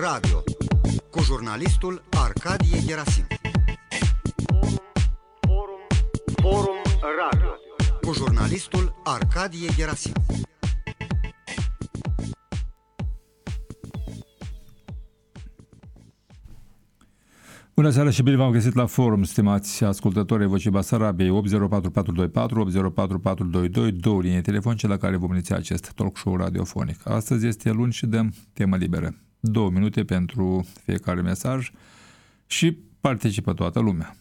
Radio cu jurnalistul Arcadie Gerasim. Forum, forum Radio cu jurnalistul Arcadie Gerasim. Bună seara și bine v-am găsit la forum, stimați ascultători Vocii Basarabiei 804424, 804422, două linii telefonice la care vom iniția acest talk show radiofonic. Astăzi este luni și dăm temă liberă. Două minute pentru fiecare mesaj și participă toată lumea.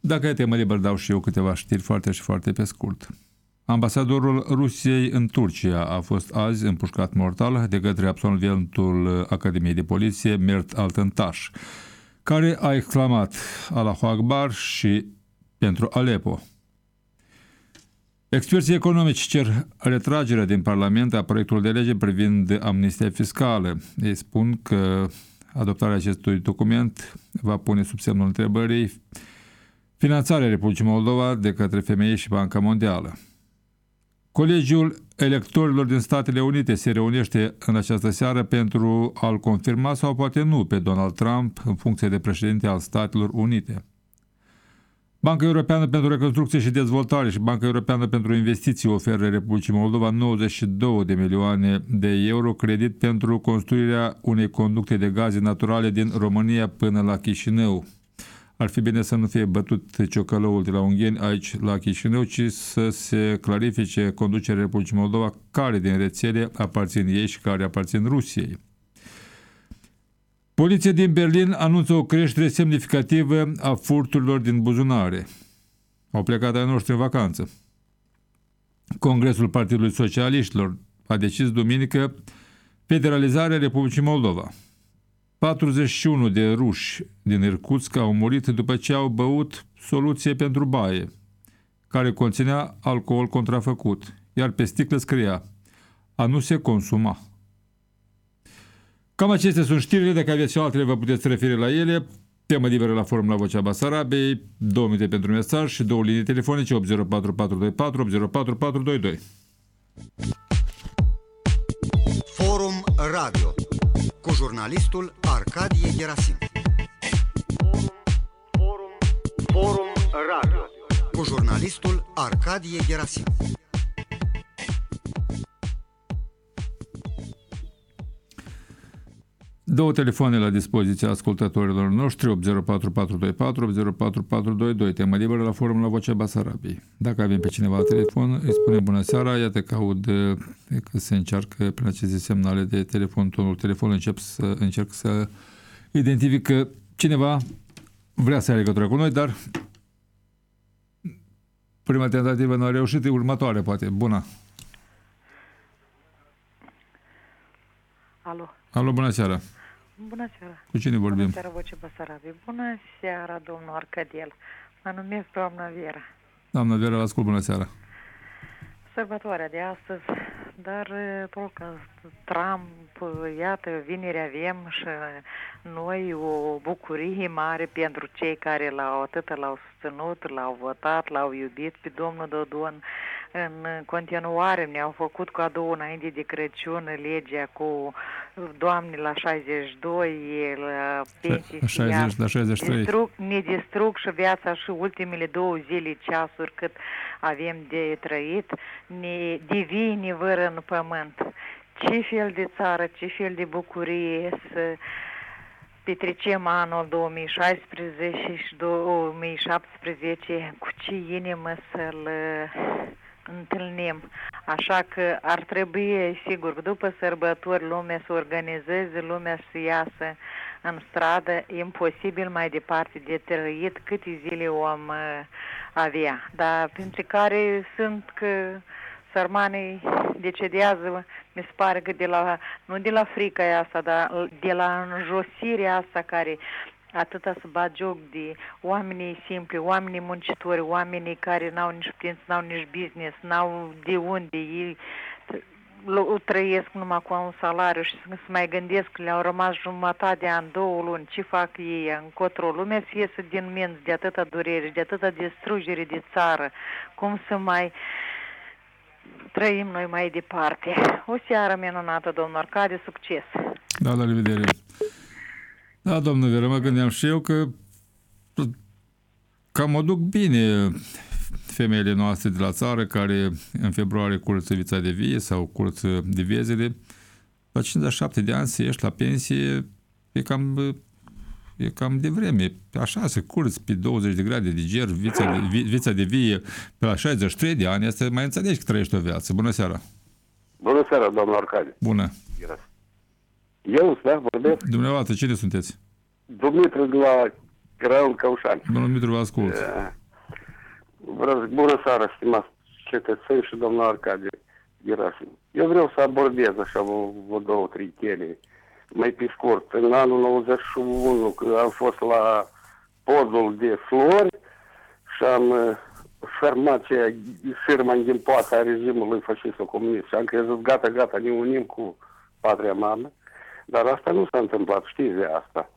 Dacă e temă liberă, dau și eu câteva știri foarte și foarte pe scurt. Ambasadorul Rusiei în Turcia a fost azi împușcat mortal de către absolventul Academiei de Poliție Mert Altentaș care a exclamat Allahu Akbar și pentru Aleppo. Experții economici cer retragerea din Parlament a proiectului de lege privind amnistia fiscală. Ei spun că adoptarea acestui document va pune sub semnul întrebării finanțarea Republicii Moldova de către FMI și Banca Mondială. Colegiul electorilor din Statele Unite se reunește în această seară pentru a-l confirma sau poate nu pe Donald Trump în funcție de președinte al Statelor Unite. Banca Europeană pentru Reconstrucție și Dezvoltare și Banca Europeană pentru Investiții oferă Republicii Moldova 92 de milioane de euro credit pentru construirea unei conducte de gaze naturale din România până la Chișinău ar fi bine să nu fie bătut ciocălăul de la ungheni aici la Chișinău, ci să se clarifice conducerea Republicii Moldova care din rețele aparțin ei și care aparțin Rusiei. Poliția din Berlin anunță o creștere semnificativă a furturilor din buzunare. Au plecat ai noștri în vacanță. Congresul Partidului Socialiștilor a decis duminică federalizarea Republicii Moldova. 41 de ruși din Irkutsk au murit după ce au băut soluție pentru baie, care conținea alcool contrafăcut, iar pe sticlă scria a nu se consuma. Cam acestea sunt știrile, dacă aveți și altele vă puteți referi la ele. Temă liberă la forum la Vocea Basarabei, două minute pentru mesaj și două linii telefonice 804424 804422. Forum Radio cu jurnalistul Arcadie Gerasim. Forum, forum Radio cu jurnalistul Arcadie Gerasim. Două telefoane la dispoziția ascultătorilor noștri, 804424, 804422, temă liberă la forum la Vocea Basarabiei. Dacă avem pe cineva la telefon, îi spunem bună seara, iată că aud că se încearcă prin aceste semnale de telefon, tonul telefon, încep să încerc să identific că cineva vrea să ia legătură cu noi, dar prima tentativă nu a reușit, următoare poate. Bună! Alo. Alo, bună seara! Bună seara! Cu cine vorbim? Bună seara, Voce Basarabi. Bună seara, domnul Arcadiel. Mă numesc doamna Vera. Doamna Vera, la ascult, bună seara! Sărbătoarea de astăzi, dar tot că Trump, iată, vineri avem și noi o bucurie mare pentru cei care l-au atât l-au susținut, l-au votat, l-au iubit pe domnul Dodon în continuare ne-au făcut cadou înainte de Crăciun legea cu doamne la 62, la pensii 60, la 63. Distrug, ne distrug și viața și ultimele două zile, ceasuri cât avem de trăit, ne divini vără în pământ. Ce fel de țară, ce fel de bucurie să petrecem anul 2016 și 2017 cu ce inimă să-l întâlnim. Așa că ar trebui, sigur, după sărbători lumea să organizeze, lumea să iasă în stradă, imposibil mai departe de trăit câte zile om uh, avea. Dar pentru care sunt că sărmanii decedează, mi se pare că de la, nu de la frica asta, dar de la înjosirea asta care atâta să bat joc de oamenii simpli, oamenii muncitori, oamenii care n-au nici putință, n-au nici business, n-au de unde ei trăiesc numai cu un salariu și să mai gândesc că le-au rămas jumătate de an, două luni, ce fac ei, încotro lumea să iesă din minți de atâta durere, de atâta distrugere de țară, cum să mai trăim noi mai departe. O seară minunată, domnul Arcade, succes! Da, la revedere. Da, domnul Vera, mă gândeam și eu că cam o duc bine femeile noastre de la țară care în februarie curăță vița de vie sau curăță divezele. La 57 de ani să ieși la pensie e cam e cam de vreme. Așa se curți pe 20 de grade de ger, vița de, vi, vița de vie pe la 63 de ani, asta mai înțelegi că trăiești o viață. Bună seara! Bună seara, domnul Arcade. Bună! Eu, da, vorbesc? Dumneavoastră, cine sunteți? Dumitru de la Craiul Căușani. Domnul Dumitru, vă ascult. Vreau, bună seara, stimați cetățeni și domnul Arcade Gerasim. Eu vreau să abordez așa vă, vă două, trei teme. Mai pe scurt, în anul 91, când am fost la podul de flori și am uh, farmacia firma din poata a regimului fascist-comunist și am crezut, gata, gata, ne unim cu patria mamă. Dar asta nu s-a întâmplat, știți de asta.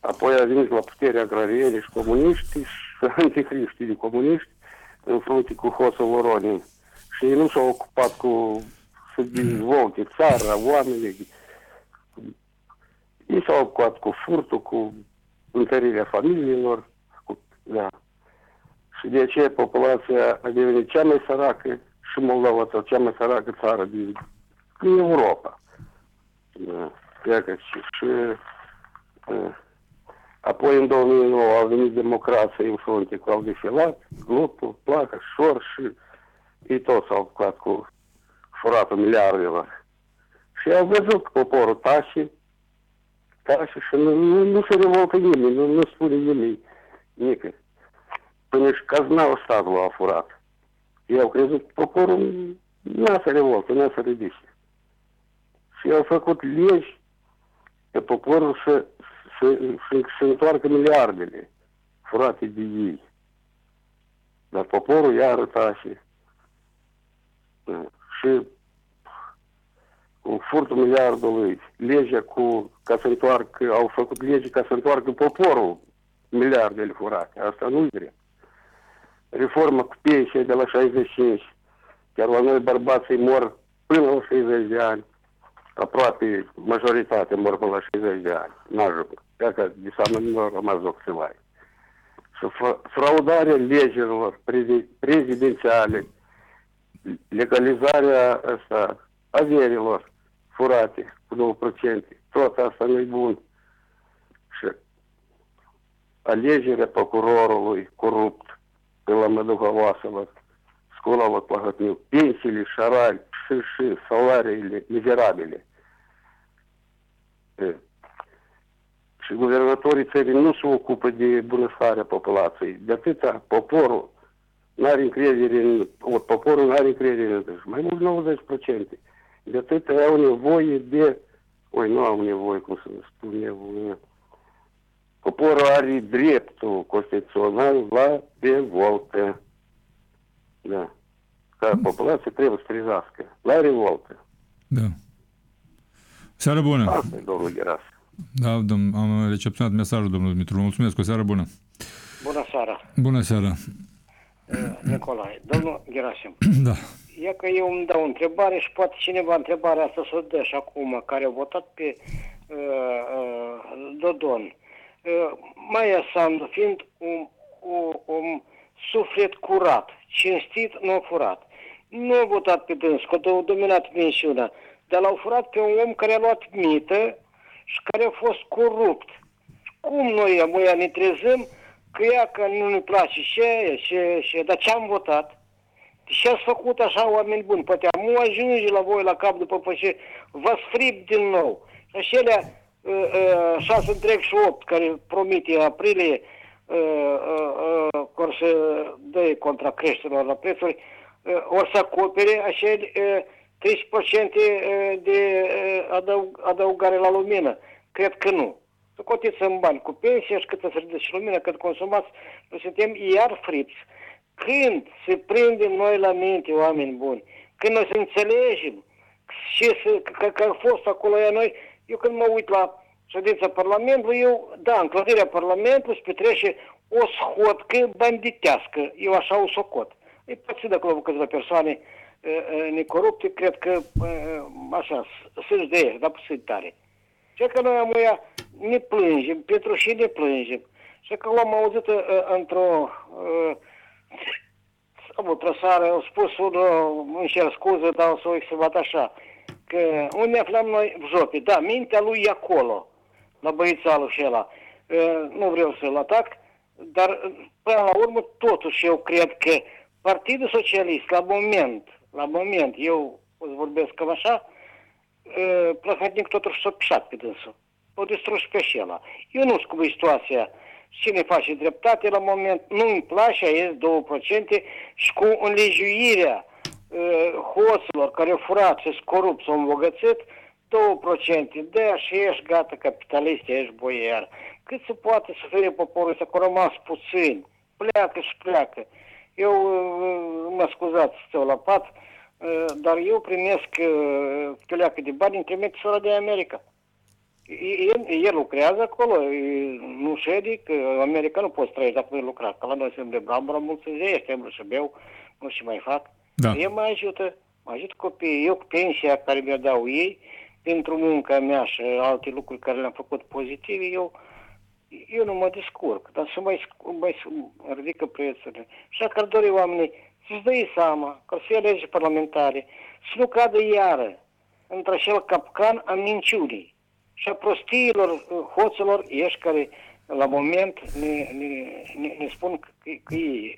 Apoi a venit la puterea agrarieni și comuniști și anticriștii de comuniști în frunte cu Hosu Voronin. Și ei nu s-au ocupat cu să dezvolte țara, oamenii. Ei s-au ocupat cu furtul, cu întărirea familiilor. Cu, da. Și de aceea populația a devenit cea mai săracă și Moldova, sau cea mai săracă țară din, din Europa. Da. Iată, și, și uh, apoi în 2009 a venit democrația în frunte cu au defilat, grupul, placă, șor și ei toți s-au ocupat cu furatul miliardelor. Și au văzut că poporul tașe, tașe și nu, nu, nu se revoltă nimeni, nu, nu spune nimeni nică. Până și caznaul statul a furat. Eu au crezut că poporul n-a să revoltă, n-a să ridice. Și au făcut legi pe poporul să, să, să, să întoarcă miliardele furate de ei. Dar poporul i-a arătat și, și cu furtul miliardului, legea cu, ca să întoarcă, au făcut lege ca să întoarcă poporul miliardele furate. Asta nu-i drept. Reforma cu pensia de la 65, chiar la noi bărbații mor până la 60 de ani aproape majoritate mor până la 60 de ani. N-ajung. Dacă de seamă nu au rămas oxilari. Și fraudarea legilor prezidențiale, legalizarea asta, averilor furate cu 2%, tot asta nu-i bun. Și alegerea procurorului corupt pe la Măduhavoasălor, școala la Plahotniu, pensiile șarali, și, și salariile mizerabile. Și guvernatorii țării nu se ocupă de bunăstarea populației. De atâta poporul nu are încredere în, poporul nu are încredere în mai mult 90%. De atâta au nevoie de, oi, nu au nevoie, cum să spune, poporul are dreptul constituțional la revoltă. Da. Ca populația trebuie să trezească la revoltă. Da. Seară bună! Asta e domnul Gheras. Da, domn, am recepționat mesajul domnului Dumitru. Mulțumesc, o seară bună! Bună seara! Bună seara! Nicolae, domnul Gerasim. Da. E că eu îmi dau o întrebare și poate cineva întrebarea asta să o dă și acum, care a votat pe uh, uh, Dodon. Uh, Maia Sandu, fiind un, un, un suflet curat, cinstit, nu furat. Nu a votat pe dâns, că a dominat mențiunea, dar l-au furat pe un om care a luat mită și care a fost corupt. Cum noi amuia ne trezăm că ea că nu ne place și și și dar ce am votat? Și ați făcut așa oameni buni, poate am ajunge la voi la cap după ce vă sfrip din nou. Și acelea uh, uh, 6 întreg și 8 care promite aprilie uh, uh, uh, că să dă contra creșterilor la prețuri, uh, o să acopere acele uh, 30% de adăug, adăugare la lumină. Cred că nu. Să cotiți în bani cu pensia și cât să se și lumină, cât consumați, noi suntem iar friți. Când se prindem noi la minte, oameni buni, când noi să înțelegem și să, că, că a fost acolo ea noi, eu când mă uit la ședința Parlamentului, eu, da, în clădirea Parlamentului se petrece o schodcă banditească, eu așa o socot. E poate de acolo câteva persoane necorupte, cred că așa, sunt de ei, dar puțin tare. Și că noi amuia ne plângem, pentru și ne plângem. Și că l-am auzit uh, într-o uh, într-o seară, au spus unul, îmi cer scuze, dar o să o exprimat așa, că unde ne aflăm noi, v jopi, da, mintea lui e acolo, la băițalul și ăla. Uh, nu vreau să-l atac, dar uh, până la urmă, totuși, eu cred că Partidul Socialist, la moment, la moment, eu o să vorbesc cam așa, uh, Plăhătnic totuși s-a pișat pe dânsul. O distrus pe șela. Eu nu știu cum e situația cine face dreptate la moment, nu-mi place, ies 2% și cu înlejuirea uh, hoților care au furat și corupt, s-au îmbogățit, 2%, de și ești gata capitalist, ești boier. Cât se poate să fie poporul ăsta, că rămas puțin, pleacă și pleacă. Eu, uh, mă scuzați, stau la pat, uh, dar eu primesc uh, pleacă de bani, îmi trimit sora de America. El, el lucrează acolo, nu șede, că America nu poți trăi dacă nu lucra. Că la noi sunt de brambura mulți zile, trebuie să beau, nu și mai fac. Da. Eu mă ajută, mă ajut copiii. Eu cu pensia care mi-o dau ei, pentru munca mea și alte lucruri care le-am făcut pozitive, eu, eu nu mă descurc, dar să mai, mai ridică prețurile. Și dacă ar dori oamenii să-și dă seama că să fie legi parlamentare, să nu cadă iară într-acel capcan a minciunii și a prostiilor, hoților, ești care la moment ne, ne, ne, ne spun că, că, ei,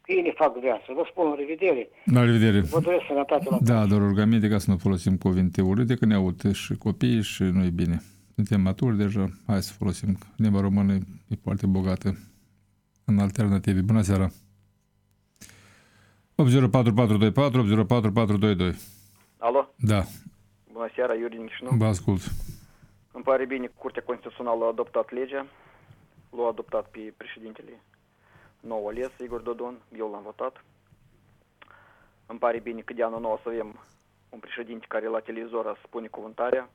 că ei ne fac viață. Vă spun, la revedere. La revedere. Vă doresc sănătate la Da, doar rugăminte ca să nu folosim cuvinte urâte, că ne aud și copiii și nu e bine. Suntem maturi deja, hai să folosim. Limba română e foarte bogată în alternative. Bună seara! 8042424, 8042422. Alo? Da, Bună seara, Iuri din Chișinău. vă ascult. Îmi pare bine că Curtea Constituțională a adoptat legea. L-a adoptat pe președintele nou ales, Igor Dodon. Eu l-am votat. Îmi pare bine că de anul nou o să avem un președinte care la televizor spune cuvântarea.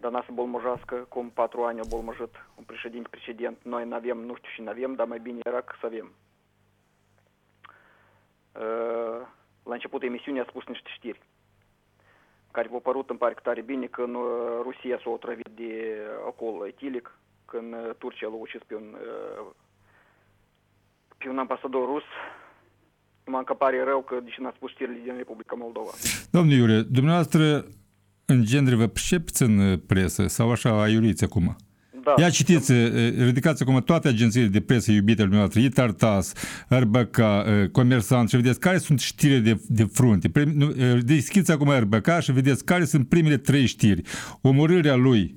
Dar n-a să bolmojească, cum patru ani a bolmojit un președinte precedent. Noi n-avem, nu știu și n-avem, dar mai bine era că să avem. Uh, La începutul emisiunii a spus niște știri care v-a părut, îmi pare că tare bine, că în uh, Rusia s-a otrăvit de alcool etilic, când uh, Turcia l-a ucis pe un, uh, pe un ambasador rus. Numai că pare rău că deși n-a spus știrile din Republica Moldova. Domnul Iure, dumneavoastră în genere vă pricepeți în presă sau așa aiuriți acum? Da, Ia citiți, eh, ridicați acum toate agențiile de presă iubite ale dumneavoastră, Itartas, RBK, eh, Comersant și vedeți care sunt știrile de, de frunte. Prim- nu, eh, Deschideți acum RBK și vedeți care sunt primele trei știri. Omorârea lui,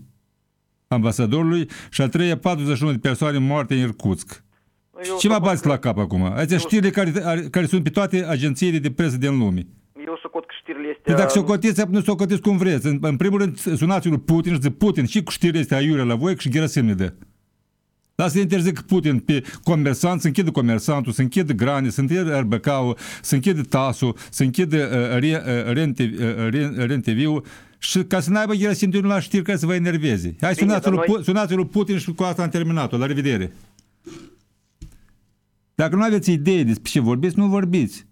ambasadorului și a treia 41 de persoane moarte în Irkutsk. eu Ce mă socot bați că- la cap acum? Astea știrile care, care sunt pe toate agențiile de presă din lume. Eu socot că știrile Păi astea... dacă să o cotiți, nu să o cotiți cum vreți. În, în primul rând, sunați lui Putin și zic, Putin, și cu știrile astea aiurea la voi și Gerasim ne dă. Lasă să interzic Putin pe comersant, să închidă comersantul, să închidă grane, să închidă RBK-ul, să închidă TAS-ul, să închidă uh, re, uh, rente, uh, Ren- RenTV-ul și ca să n-aibă Gerasim de la știri care să vă enerveze. Hai, Bine, sunați dar lui, noi- Pu- sunați lui Putin și cu asta am terminat-o. La revedere. Dacă nu aveți idee despre ce vorbiți, nu vorbiți.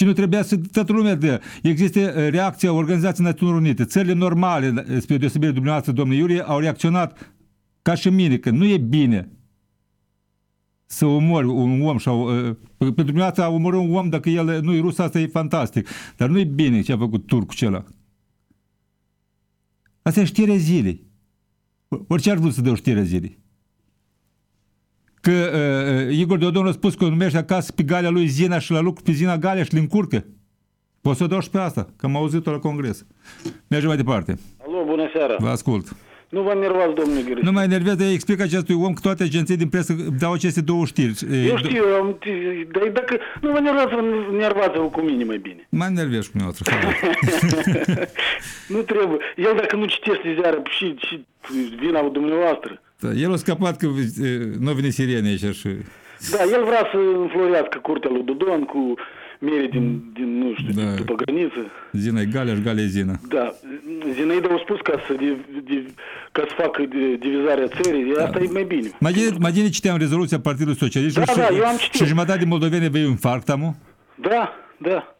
Și nu trebuia să toată lumea dă. Există uh, reacția Organizației Națiunilor Unite. Țările normale, uh, spre deosebire de dumneavoastră, domnul Iurie, au reacționat ca și mine, că nu e bine să omori un om sau uh, pentru dumneavoastră a omorâ un om dacă el nu e rus, asta e fantastic. Dar nu e bine ce a făcut turcul acela. Asta e știrea zilei. Orice ar vrut să dă o știre zilei. Că uh, Igor Dodon a spus că o numește acasă pe Galea lui Zina și la lucru pe Zina Galea și le încurcă. Poți să o dau și pe asta, că am auzit-o la congres. Mergem mai departe. Alo, bună seara. Vă ascult. Nu vă enervați, domnule Gheorghe. Nu mai enervează, explic acestui om că toate agenții din presă dau aceste două știri. Eu știu, eu am, dar dacă nu vă enervați, vă enervați cu mine mai bine. Mă enervești cu dumneavoastră. nu trebuie. El dacă nu citește ziară și, și vina dumneavoastră. Da, el a scăpat că e, nu vine sirene aici și... Da, el vrea să înflorească curtea lui Dodon cu mere din, din nu știu, Da. da. după graniță. Zina e Galea și Galea e Zina. Da, Zinaida a spus ca să, div, div, ca să facă de- divizarea țării, asta e mai bine. Mai bine, mai bine citeam rezoluția Partidului Socialist Da, și, da, eu am citit. și jumătate de moldoveni vei infarct, amu? Da, da.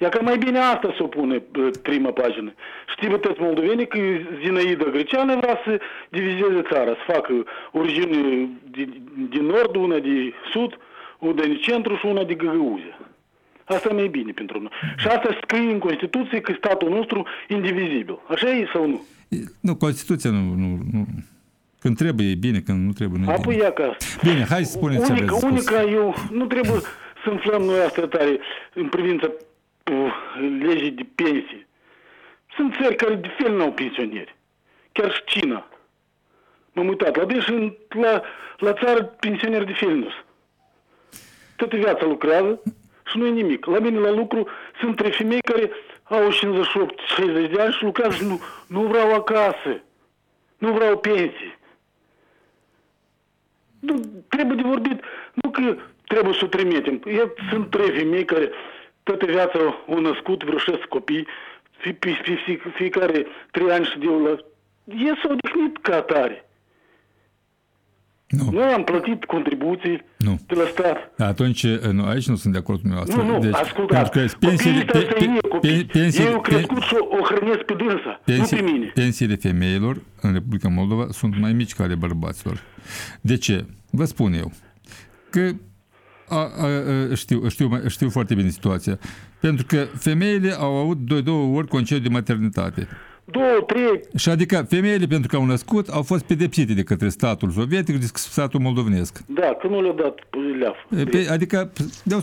Ia că mai bine asta să o pune pe prima pagină. Știi toți moldovenii că Zinaida Greceană vrea să divizeze țara, să facă o regiune din, din nord, una de sud, una din centru și una de Găgăuzia. Asta e mai bine pentru noi. Și asta scrie în Constituție că statul nostru indivizibil. Așa e sau nu? Nu, Constituția nu, nu, nu. Când trebuie e bine, când nu trebuie nu e Apoi bine. ia ca Bine, hai să spuneți ce unica, aveți de spus. unica, eu nu trebuie să înflăm noi asta tare în privința uh, legii de pensii. Sunt țări care de fel n-au pensionieri. Chiar și China. M-am uitat la deci în- la, la țară pensionieri de fel nu sunt. Toată viața lucrează și nu e nimic. La mine la lucru sunt trei femei care au 58-60 de ani și lucrează și nu, nu vreau acasă. Nu vreau pensii. Nu, trebuie de vorbit, nu că trebuie să o trimitem. Eu, sunt trei femei care toată viața au născut vreo șase copii, fie, fie, fie, fie, fiecare trei ani și de eu la... Ei s-au odihnit ca atare. Nu. Noi am plătit contribuții Nu. de la stat. Atunci, nu, aici nu sunt de acord cu dumneavoastră. Nu, nu, deci, ascultați. pentru că pensiile, Copiii ăștia să iei copii. pensiile, Ei au pe- crescut și o, o hrănesc pe dânsa, pensii, nu pe mine. pensiile femeilor în Republica Moldova sunt mai mici ca ale bărbaților. De ce? Vă spun eu că a, a, a, știu, știu, știu foarte bine situația. Pentru că femeile au avut de două ori concediu de maternitate. Două, trei, Și adică femeile, pentru că au născut, au fost pedepsite de către statul sovietic și de statul moldovenesc. da, că nu le-au dat leaf. Pe, adică de,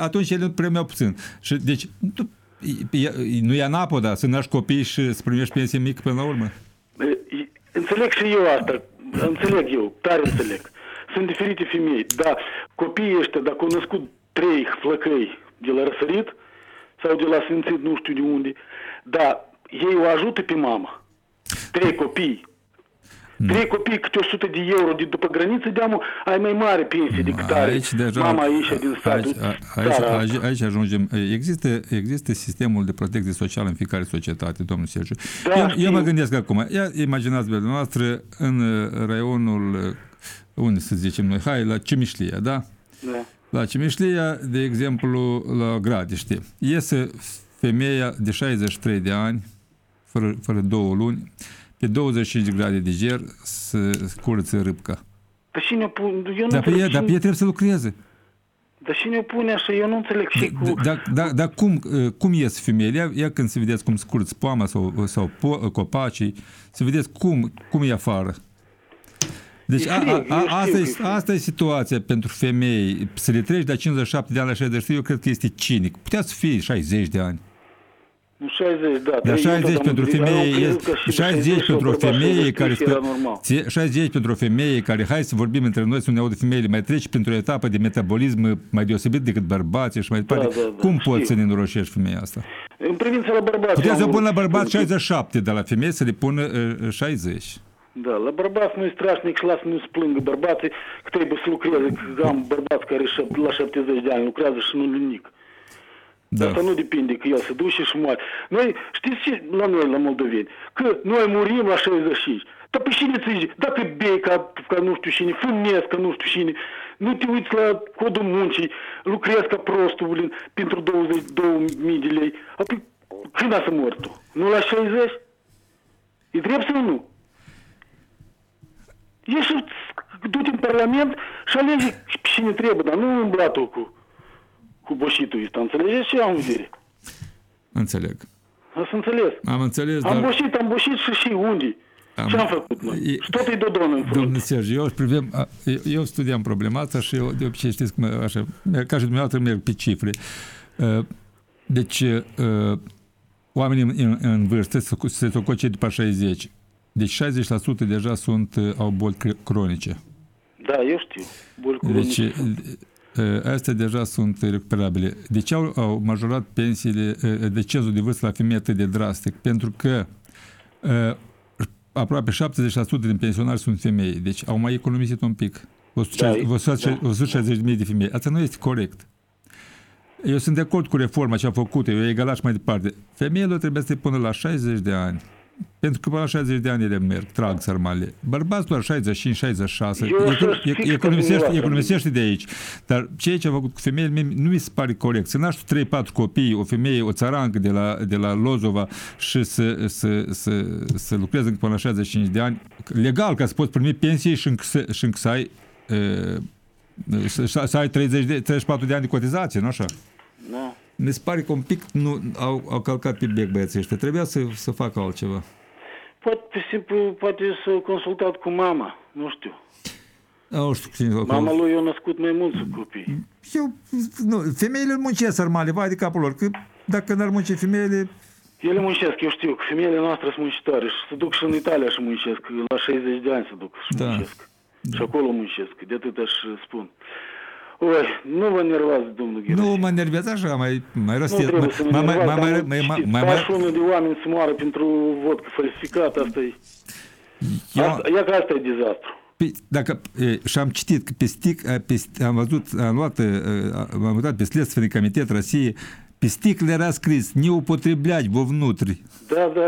atunci ele premiau puțin. Și deci tu, e- e- nu e anapoda să naști copii și să primești pensie mică până la urmă. E, Înțeleg și eu asta, înțeleg eu, tare înțeleg. Sunt diferite femei, dar copiii ăștia, dacă au născut trei flăcăi de la răsărit sau de la simțit nu știu de unde, dar ei o ajută pe mama. Trei copii. Trei copii câte 100 de euro de după graniță, deamă, ai mai mare pensie decât are Aici deja, mama ieșe din statul. aici, aici, țara aici, asta. aici ajungem. Există, există sistemul de protecție socială în fiecare societate, domnul Sergiu. Da, eu, știu. eu mă gândesc acum, ia, imaginați pe noastră în uh, raionul, uh, unde să zicem noi, hai, la Cimișlia, da? Da. La Cimișlia, de exemplu, la Gradiște, iese femeia de 63 de ani, fără, fără două luni, pe 25 de grade de ger să curăță râpca. Dar cine o pune? Eu nu Dar pe înțeleg ea, dar pe cine- ea trebuie să lucreze. Dar cine o pune așa? Eu nu înțeleg și cu... Dar da, da, cum, cum ies femeile? Ia, ia când să vedeți cum scurți poama sau, sau po, copacii, să vedeți cum, cum e afară. Deci E a, a, frig, eu a, știu asta, că e, e frig. asta e situația pentru femei. Să le treci de la 57 de ani la 63, eu cred că este cinic. Putea să fie 60 de ani. Nu 60, da. Dar eu 60 tot am pentru gândit, dar eu femeie cred este, că și de 60 pentru o bărbat femeie 60 care era stă, normal. ție- 60 pentru o femeie care, hai să vorbim între noi, să nu ne audă femeile, mai trece printr-o etapă de metabolism mai deosebit decât bărbații și mai departe. da, da, cum știu. poți să ne noroșești femeia asta? În privința la bărbați... Puteți să am pun la vrut- bărbat 67, dar la femeie să le pună uh, 60. Da, la bărbați nu e strașnic și lasă nu se plângă bărbații că trebuie să lucreze, că am bărbați care șap- la 70 de ani lucrează și nu nimic. Da. Asta nu depinde că el se duce și moare. Noi, știți ce la noi, la moldoveni? Că noi murim la 65. Dar pe cine ți? Dacă bei ca, ca nu știu cine, fumezi ca nu știu cine, nu te uiți la codul muncii, lucrezi ca prostul pentru 22.000 de lei, apoi când a să mori tu? Nu la 60? E drept sau nu? Ieși și du-te în Parlament și alege cine trebuie, dar nu umbla tu cu, cu boșitul ăsta. Înțelegeți ce am în vedere? Înțeleg. Ați înțeles? Am înțeles, Am dar... boșit, am boșit și și unde? Am- Ce am făcut noi? E- Și tot e Dodon în Domnul frunte. Sergiu, eu, își privem, a, eu, eu studiam problema asta și eu de obicei știți cum, așa, merg- ca și dumneavoastră merg pe cifre. Uh, Deci, uh, oamenii în, în, în vârstă se, se sococe după 60. Deci 60% deja sunt, uh, au boli cr- cronice. Da, eu știu. Boli cu Deci, reniță. uh, astea deja sunt recuperabile. De ce au, au majorat pensiile, uh, decezul de vârstă la femei atât de drastic? Pentru că uh, aproape 70% din pensionari sunt femei, deci au mai economisit un pic. Da, 160.000 de femei. Asta nu este corect. Eu sunt de acord cu reforma ce a făcut, eu e egalat și mai departe. Femeile trebuie să-i pună la 60 de ani Pentru că până la 60 de ani ele merg, trag țărmale. Bărbați doar 65-66. Eu așa Econ- fix ec- ca Economisește, dumneavoastră. economisește de aici. Dar ceea ce a făcut cu femeile mie nu mi se pare corect. Să naști 3-4 copii, o femeie, o țărancă de la, de la Lozova și să, să, să, să lucreze încă până la 65 de ani, legal, ca să poți primi pensie și încă să, și încă să ai e, să, să să ai 30 de, 34 de ani de cotizație, nu așa? Da. Mi se pare că un pic nu, au, au calcat pe bec băieții ăștia. Trebuia să, să facă altceva. Poate, pe simplu, poate să consultat cu mama, nu știu. Nu știu cine acolo. Mama lui a născut mai mulți copii. Eu, nu, femeile muncesc armale, vai de capul lor, că dacă n-ar munci femeile, Ele muncesc, eu știu că femeile noastre sunt muncitoare și se duc și în Italia și muncesc, la 60 de ani se duc și Da. muncesc. Și acolo muncesc, de atât aș spun. Oi, nu vă nervați, domnul Gherasim. nu mă nervează așa, mai, mai Nu rostesc. trebuie să ne mai, mai, mai, mai, nu mai, mai, mai, de oameni să moară pentru vodcă falsificat, asta e... eu, Asta, ia că asta e dezastru. dacă, e, și am citit că pe stic, pe, am văzut, am luat, e, am uitat pe Следственный комитет России, pe sticle era scris, не употреблять во внутрь. Da, da.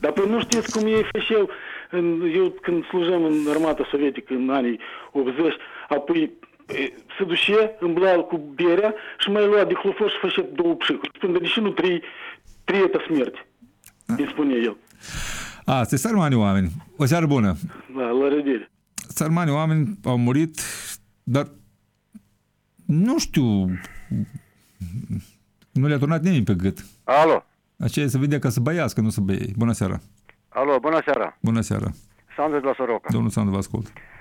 Dar păi nu știți cum ei făceau, eu când slujeam în armata sovietică în anii 80, apoi se duce, îmbla cu berea și mai lua diclofor și făcea două pșicuri. Spune, dar de ce nu trei, trei etă smerti? Îi spune el. A, se sărmani oameni. O seară bună. Da, la revedere. Sărmani oameni au murit, dar nu știu, nu le-a turnat nimeni pe gât. Alo. Aceea se vede că să băiască, nu să băie. Bună seara. Alo, bună seara. Bună seara. Sandu de la Soroca. Domnul Sandu, vă ascult. Uh,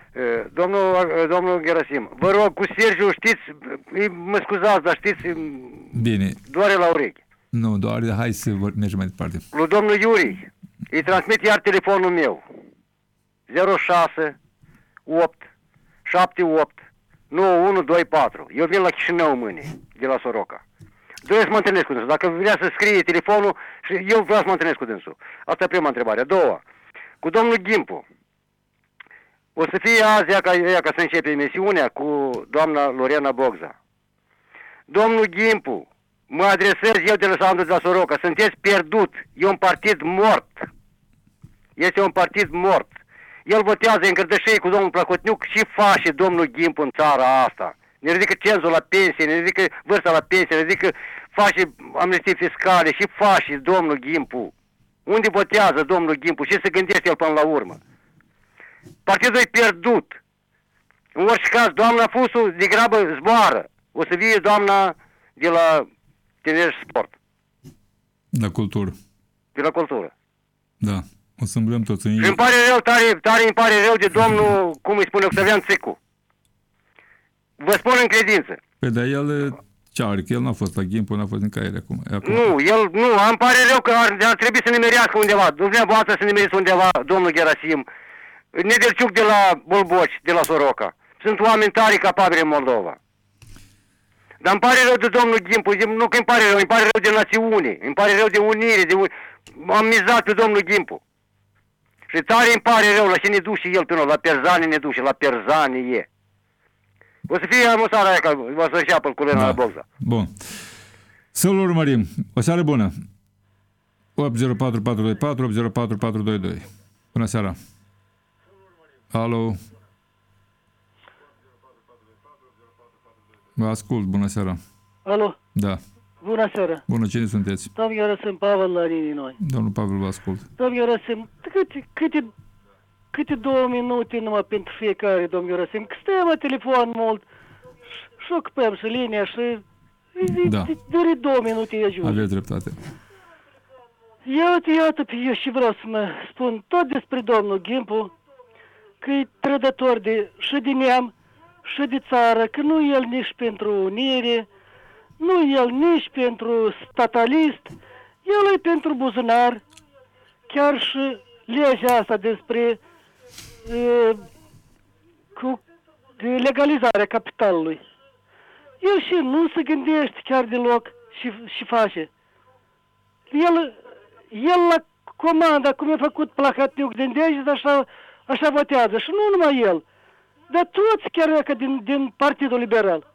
Domnul, e, domnul Gerasim, vă rog, cu Sergiu știți, e, mă scuzați, dar știți, e, Bine. doare la urechi. Nu, doar hai să vor- mergem mai departe. Lui domnul Iuri, îi transmit iar telefonul meu. 06 8 78 9124. Eu vin la Chișinău mâine, de la Soroca. Doresc să mă întâlnesc cu dânsul. Dacă vrea să scrie telefonul, și eu vreau să mă întâlnesc cu dânsul. Asta e prima întrebare. A doua, cu domnul Gimpu. O să fie azi, ea ca, ea ca să începe emisiunea, cu doamna Lorena Bogza. Domnul Gimpu, mă adresez eu de la Sandu de la Soroca, sunteți pierdut, e un partid mort. Este un partid mort. El votează în gârdășei cu domnul Placotniuc și face domnul Gimpu în țara asta. Ne ridică cenzul la pensie, ne ridică vârsta la pensie, ne ridică, face amnistii fiscale și face domnul Gimpu. Unde votează domnul Gimpu? Ce se gândește el până la urmă? Partidul e pierdut. În orice caz, doamna Fusu de grabă zboară. O să vie doamna de la Tineri și Sport, La cultură. de la cultură. Da. O să îmbrăm toți în Și ei. îmi pare rău, tare, tare îmi pare rău de domnul, cum îi spune, Octavian Țicu. Vă spun în credință. Păi, dar el ce are? Că el n-a fost la Gimpu, n-a fost în caiere acum. E acum. Nu, el, nu, îmi pare rău că ar, ar trebui să ne merească undeva. Dumneavoastră să ne meriți undeva, domnul Gerasim. Nedelciuc de la Bolboci, de la Soroca. Sunt oameni tare capabili în Moldova. Dar îmi pare rău de domnul Gimpu, nu că îmi pare rău, îmi pare rău de națiune, îmi pare rău de unire, de un... am mizat pe domnul Gimpu. Și tare îmi pare rău la ce ne duce el pe noi, la Perzani ne duce, la Perzani e. O să fie amusarea aia că o să înceapă cu Lena Da. la Bogza. Bun. Să-l urmărim. O seară bună. 804424, 804422. Bună seara. Alo. Vă ascult. Bună seara. Alo, Da. bună seara. Bună, cine sunteți? Domnul Gerasim Pavel la linii noi. Domnul Pavel vă ascult. Domnul Gerasim, câte, câte, câte două minute numai pentru fiecare, domnul Gerasim, că stăm la telefon mult și- și ocupăm și linia și... Da. De, de două minute e ajuns. Aveți dreptate. Iată, iată, pe eu și vreau să mă spun tot despre domnul Gimpu, că e trădător de, și de neam, și de țară, că nu el nici pentru unire, nu el nici pentru statalist, el e pentru buzunar, chiar și legea asta despre e, cu de legalizarea capitalului. El și nu se gândește chiar deloc și, și face. El, el la comanda, cum a făcut Plahatniuc din Dejez, așa, așa votează. Și nu numai el, dar toți chiar ăca din, din Partidul Liberal.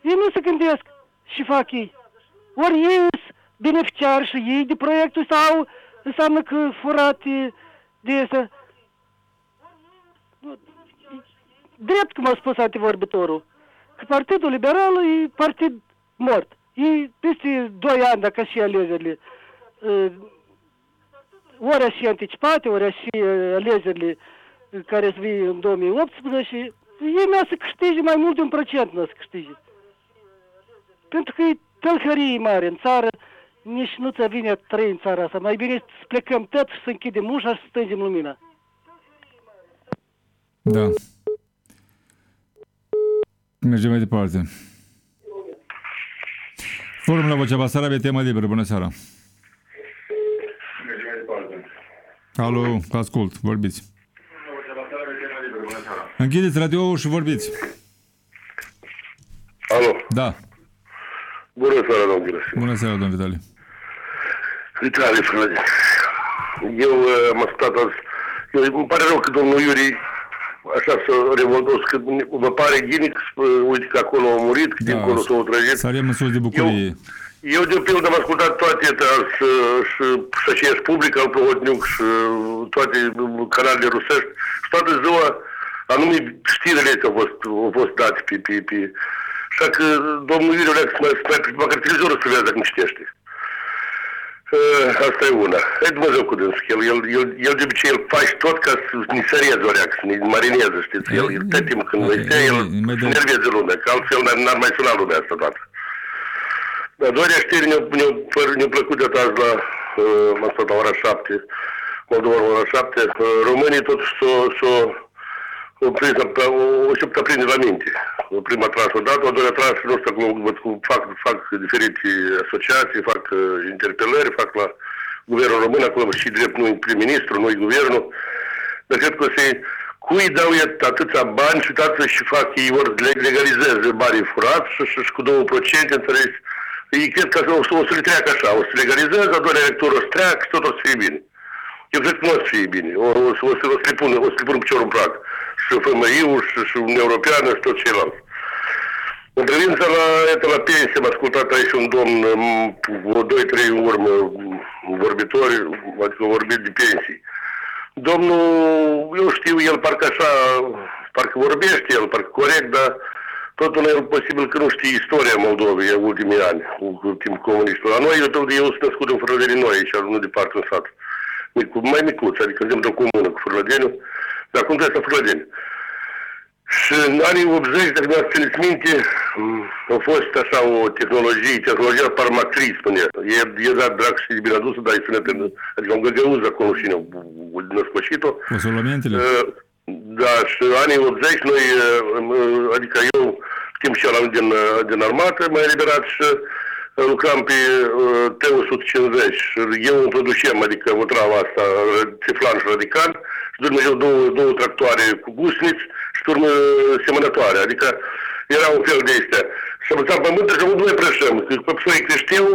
Ei nu se gândesc și fac ei. Ori ei sunt beneficiari și ei de proiectul sau înseamnă că furate de astea. Drept cum a spus antivorbitorul, că Partidul Liberal e partid mort. E peste 2 ani, dacă și alegerile, uh, ori și anticipate, ori și uh, alegerile care să vii în 2018, ei mi să câștige mai mult de un procent, nu să câștige. Pentru că e tălhărie mare în țară, nici nu ți vine a trăi în țara asta. Mai bine să plecăm tot și să închidem ușa și să stângem lumina. Da. Mergem mai departe. Forum la Vocea Basarabia, tema liberă. Bună seara. Alo, vă ascult, vorbiți. Închideți radio și vorbiți. Alo. Da. Bună seara, domnul Ghireș. Bună seara, domnul Vitali. Vitali, frate. Eu uh, am ascultat azi. Eu, îmi pare rău că domnul Iuri așa să revoltos, că mă pare ghinic, uh, uite că acolo a murit, că Da, dincolo s-a trăgit. Sărim în sus de bucurie. Eu, de pildă, am ascultat toate și, și, și aceeași public al Plohotniuc și toate canalele rusești și toată ziua anume știrile astea au fost, au fost date pe, pe, pe... Așa că domnul Iuliu Oleac să mai, să mai, măcar televizorul să vezi dacă nu citește. Uh, asta e una. E Dumnezeu cu dânsul. El, el, el, el de obicei el face tot ca să ne sărieze oreac, să ne marineze, știți? El, el tot timpul când e, este, el e, mai de- nerveze lumea, că altfel n-ar, n-ar mai suna lumea asta toată. Dar doar știri ne-au, ne-au, păr- ne-au plăcut de azi la, uh, am stat la ora 7, Moldova la ora 7, uh, românii totuși s-o, s-o, o prins, o, o șeptă prinde la minte. O prima tras odată, o doilea tras, nu știu cum, văd cum fac, fac diferite asociații, fac uh, interpelări, fac la guvernul român, acolo și drept nu prim-ministru, nu guvernul. Dar cred că se, cui dau ei atâția bani și toată și fac ei ori le- legalizeze banii furați și, și, și cu 2%, înțelegi? Ei cred că o, să- o să le treacă așa, o să legalizeze, a doilea elector o să treacă și tot o să fie bine. Eu cred că nu o să fie bine. O, o, să, o, să, o să le pună, o să le pună piciorul în prag. Și FMI-ul și, și Uniunea Europeană și tot ceilalți. În privința la, iată, la pensie, am ascultat aici un domn, m, vreo 2-3 în urmă, m, vorbitori, adică au vorbit de pensii. Domnul, eu știu, el parcă așa, parcă vorbește el, parcă corect, dar totul nu e posibil că nu știe istoria Moldovei în ultimii ani, în timpul comunistul. La noi, eu, eu sunt născut în Frădării Noi, aici, nu departe în sat. Micu, mai micuț, adică suntem de o comună cu Frădeniu, dar acum trebuie să Frădeniu. Și în anii 80, dacă mi-ați țineți minte, m, a fost așa o tehnologie, tehnologia parmatris, spunea. E, e dat drag și bine adusă, dar e sunete, adică un găgăuză acolo și ne născoșit-o. Consolamente-le? Uh, Da, și anii 80 noi, uh, uh, adică eu, timp și ăla din, uh, din armată, m-am eliberat și uh, lucram pe uh, T-150 și eu îmi producem, adică o travă asta, uh, țiflan și radical, și de Dumnezeu două, două tractoare cu gusniți și pe urmă semănătoare, adică era un fel de astea. Și am lăsat pământ și am avut noi prășăm. Că pe psoi creșteau,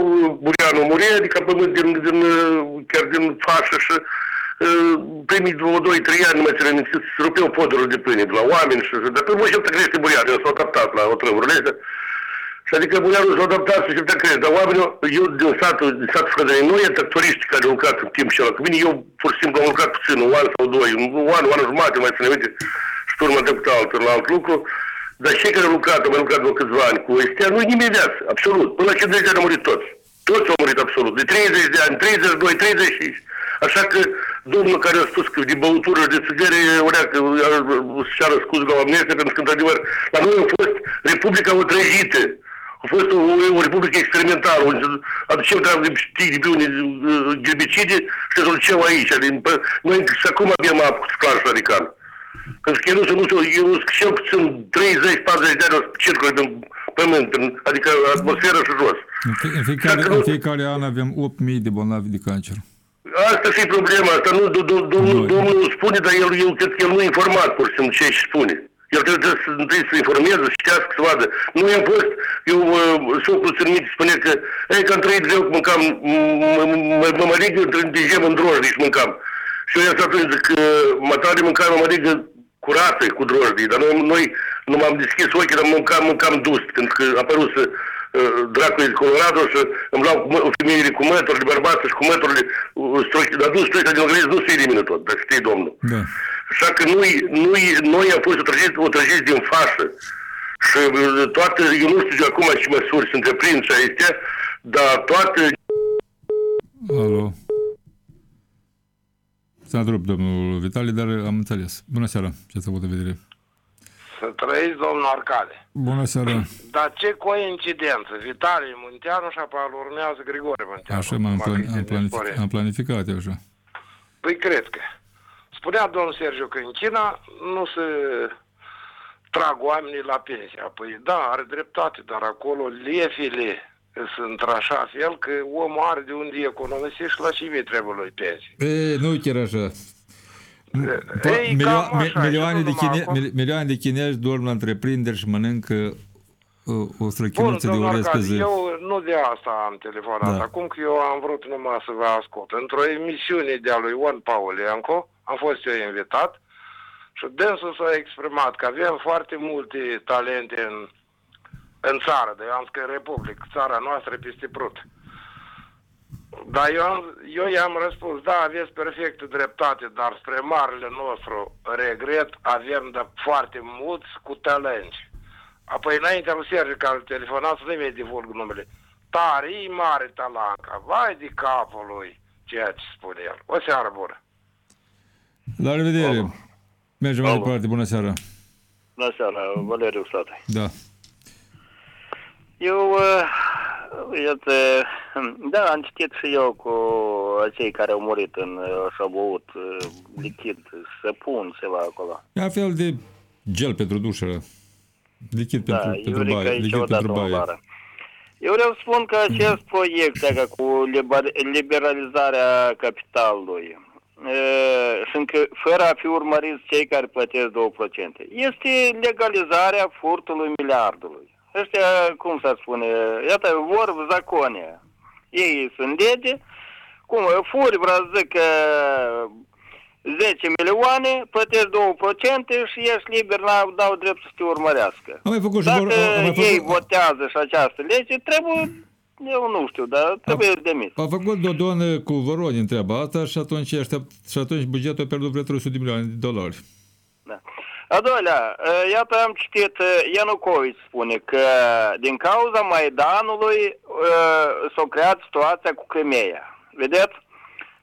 Burianul murie, adică pământ din, din, uh, chiar din fașă și uh, primii două, doi, trei ani, nu mai ține minte, se rupeau poduri de pâine de la oameni și dar pe voi și crește burianul, s-au adaptat la o trămurile astea. Și adică burianul s-a adaptat și se crește, dar oamenii, eu din satul, din satul Scădării, noi tractoriști care au lucrat în timp și ăla, cu mine eu pur și simplu am lucrat puțin, un an sau doi, un an, un an jumate, mai ține minte, și pe urmă trecut alt, la alt lucru, dar cei care au lucrat, au mai lucrat vreo câțiva ani cu ăstea, nu-i nimeni viață, absolut. Până la 50 de ani au murit toți. Toți au murit absolut. De 30 de ani, 32, 35. Așa că domnul care a spus că de băutură de țigări, urea că și-a răscus la amnestie, pentru că, într-adevăr, la noi a fost Republica Otrăjită. A fost o, o republică experimentală, unde aduceau treabă de știi, de pe unii uh, ghebicide și se duceau aici. Din, pe, noi și acum abia apă cu clar și radical. Pentru că eu nu sunt, nu știu, eu sunt cel puțin 30-40 de ani o circulă pe pământ, în- adică atmosferă și jos. În, fie- în, fiecare, în fiecare an avem 8.000 de bolnavi de cancer. Asta și problema, asta nu, do- do- domnul, domnul spune, dar el, eu cred că el nu e informat pur și simplu ce își spune. El trebuie să, întâi să informeze, să citească, să vadă. Nu am fost, eu, uh, socul țin minte, spune că, ei, că am trăit greu, că mâncam, mă măligă, de gem în drojdii și mâncam. Și eu i-am atunci că mă tare mâncam măligă curată cu drojdii, dar noi, noi nu m-am deschis ochii, dar mâncam, mâncam dus, pentru că a apărut uh, dracului de Colorado și îmi luau cu mă- femeile cu măturile, bărbații și cu măturile, uh, struc- dar nu struița din organism nu se elimină tot, dacă știi domnul. Da. Așa că noi, noi, noi am fost otrăjiți, otrăjiți din fașă. Și uh, toate, eu nu știu acum ce măsuri se întreprind și aici, dar toate Alo. S-a întrerupt domnul Vitali, dar am înțeles. Bună seara, ce ați avut de vedere? Să trăiți, domnul Arcade. Bună seara. Dar ce coincidență, Vitalie Munteanu și apoi urmează Grigore Munteanu. Așa m-am Acum plan- câte am, planific- dispare. am planificat eu așa. Păi cred că. Spunea domnul Sergiu că în China nu se trag oamenii la pensie. Păi da, are dreptate, dar acolo lefile sunt așa fel că omul are de unde economisi și la cine trebuie lui pensie. E, nu chiar așa. Ei, Ei, milio- cam mi- așa, milioane, și de nu numai chine- acolo. mil- milioane de chinezi dorm la întreprinderi și mănâncă uh, o Bun, străchinuță de domnul orez pe Arcade, zi. eu nu de asta am telefonat. Da. Acum că eu am vrut numai să vă ascult. Într-o emisiune de-a lui Ion Paulenco, am fost eu invitat și dânsul s-a exprimat că avem foarte multe talente în, în țară, de eu am scris Republic, țara noastră e peste prut. Dar eu, am, eu i-am răspuns, da, aveți perfectă dreptate, dar spre marele nostru regret avem de foarte mulți cu talenți. Apoi înaintea lui Sergiu care îl telefona să nu mai divulg numele. Tare, e mare talanca, vai de capul lui, ceea ce spune el. O seară bună. La revedere. Mergem mai Alo. departe. Bună seara. Bună seara, Valeriu Sate. Da. Eu, uh, iată, da, am citit și eu cu cei care au murit în, uh, și au băut uh, lichid, săpun, ceva acolo. E un fel de gel pentru dușă. Lichid Da, pentru, pentru Iurica baie. e Lichid niciodată pentru o baie. vară. Eu vreau să spun că acest proiect adică cu liber- liberalizarea capitalului uh, și încă fără a fi urmăriți cei care plătesc 2%, este legalizarea furtului miliardului ăștia, cum să spune, iată, vor zacone. Ei sunt lege, cum, furi, vreau să zic că 10 milioane, plătești 2% și ești liber, la, dau dreptul să te urmărească. Am mai făcut Dacă și vor, am mai făcut... ei votează și această lege, trebuie eu nu știu, dar trebuie a, demis. A făcut Dodon cu Voronin treaba asta și atunci, aștept, și atunci bugetul a pierdut vreo 300 de milioane de dolari. Da. A doilea, uh, iată am citit, uh, Ianucovici spune că din cauza Maidanului uh, s-a creat situația cu Crimea. Vedeți?